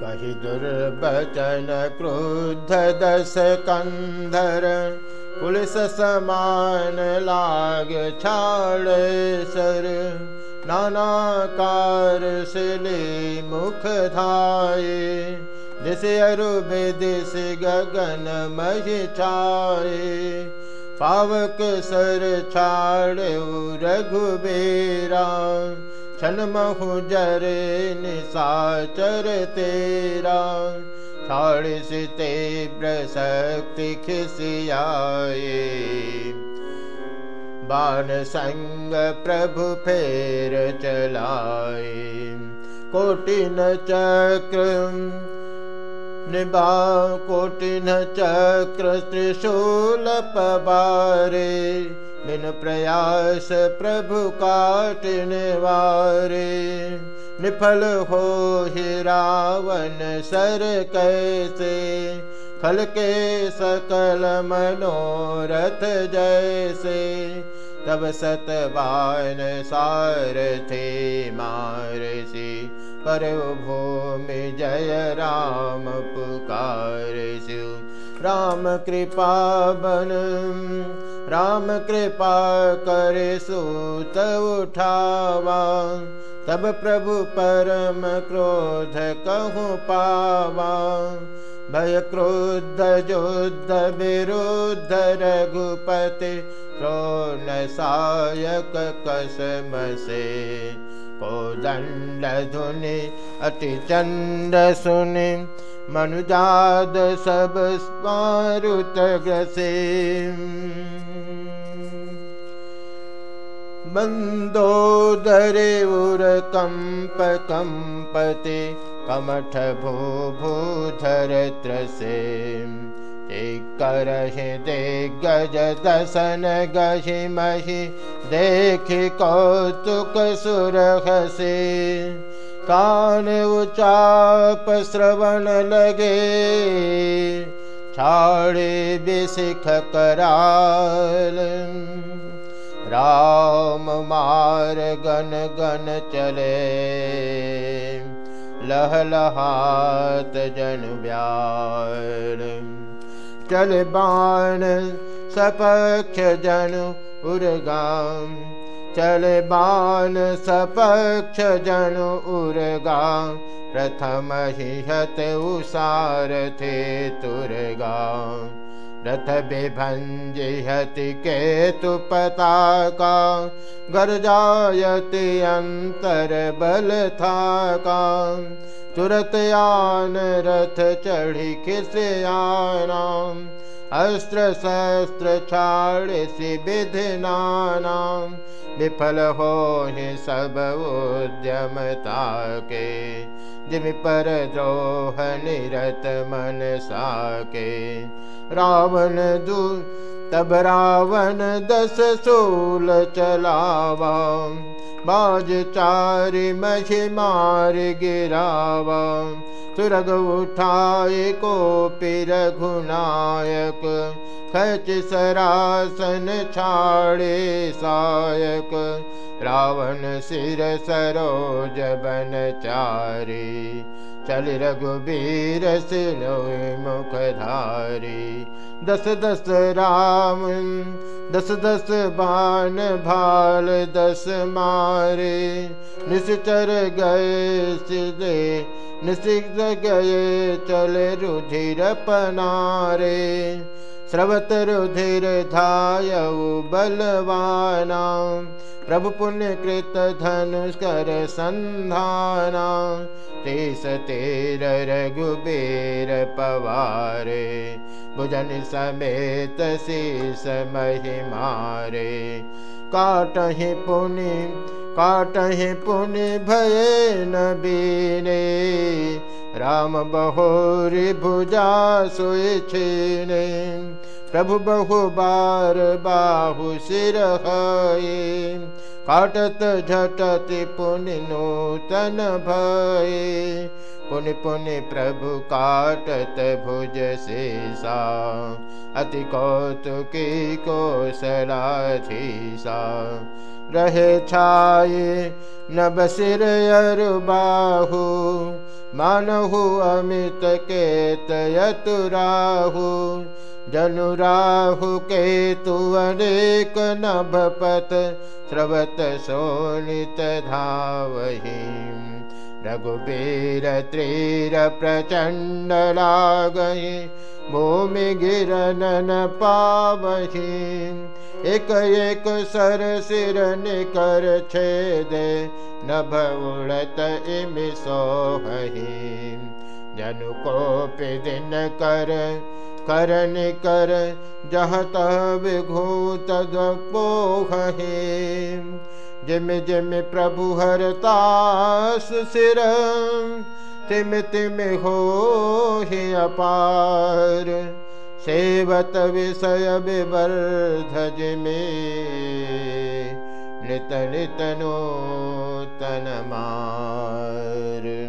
कहि दुर्बचन क्रुद्ध दस कंधर पुलिस समान लाग छाड़ सर। नाना कार सिले मुख धाये दिस अरु दिस गगन मही पावक सर छाड़ रघुबेरा छन महु जरे निशाचर तेरा। छाड़िस तीव्र शक्ति खिसियाए। बाण संग प्रभु फेर चलाए। कोटिन चक्र निबा कोटिन चक्र त्रिशूल पबारे। बिन प्रयास प्रभु काटने वारे, निफल हो ही रावण सर कैसे खल के सकल मनोरथ जैसे। तब सतबान सार थे मारसी पर भूमि जय राम पुकार राम कृपा बन राम कृपा करे सूत उठावा, तब प्रभु परम क्रोध कहूँ पावा। भय क्रोध, युद्ध विरुद्ध रघुपति क्रोन सायक कसम से। को दंड धुनि, अति चंड सुनि, मनुजाद सब स्मारुत ग्रसे। बन्दोदरे उरकम्प कम्पति कमठ भू भूधरत्रसे करहि गज दसन गहि महि, देखि कौतुक सुरहसे कान उचाप श्रवण लगे छाड़े बिसिख कराल। राम मार गन गन चले। लहलहात जन व्यार चल बाण सपक्ष जन उर्गाम। चल बाण सपक्ष जन उर्गाम। प्रथम ही हत उसार थे तुरगाम रथ बिभंजिहति केतु पताका, गर्जायति अंतर बल था का तुरत आन रथ चढ़ी खिस आना, अस्त्र शस्त्र छाड़ सी विधनाना विफल हो ही सब उद्यमता के जिम पर द्रोह निरत मन साके। रावण दू तब रावण दस सोल चलावा। बाज चारि मझि मार गिरावा। सुरग उठाए को घुनायक खच सरासन छाड़े सायक। रावण सिर सरोज बन चारी चल रघुबीर मुखधारी। दस दस राम दस दस बाण भाल दस मारे। निश्चर गए सिदे निषिद्ध गए चल रुधिर पनारे स्रवत रुधिर धाय बलवाना। प्रभु पुण्य कृत धनुष कर संधाना। तेस तेर रघुबेर पवारे, भुजन समेत शेष शीस महिमारे काटहि पुनि काटहि पुनि भय न बीने। राम बहोरी भुजा सोए छीने। प्रभु बहु बार बाहु सिर काटत झटत पुनि नूतन भय। पुनि पुनि प्रभु काटत भुज शेषा। अति कौतुकी कौशलाधीसा रहे छाये नब सिर अरु बाहु। मानहु अमित केत यतुराहु जनुराहु केतु अनेक नभपत स्रवत सोनित धावही। रघुबीर त्रीर प्रचण्ड लागहि भूमि गिरनन पावही। एक एक सर सिर निकर छेदे नभ उड़त इम सोहही जनु को दिन कर कर निकर जह तह विघूत पोहे जिम जिम प्रभु हर हरतास सिर, तिम तिम हो अपार। सेवत विषय विवर्धज में नित नित नूतन मार।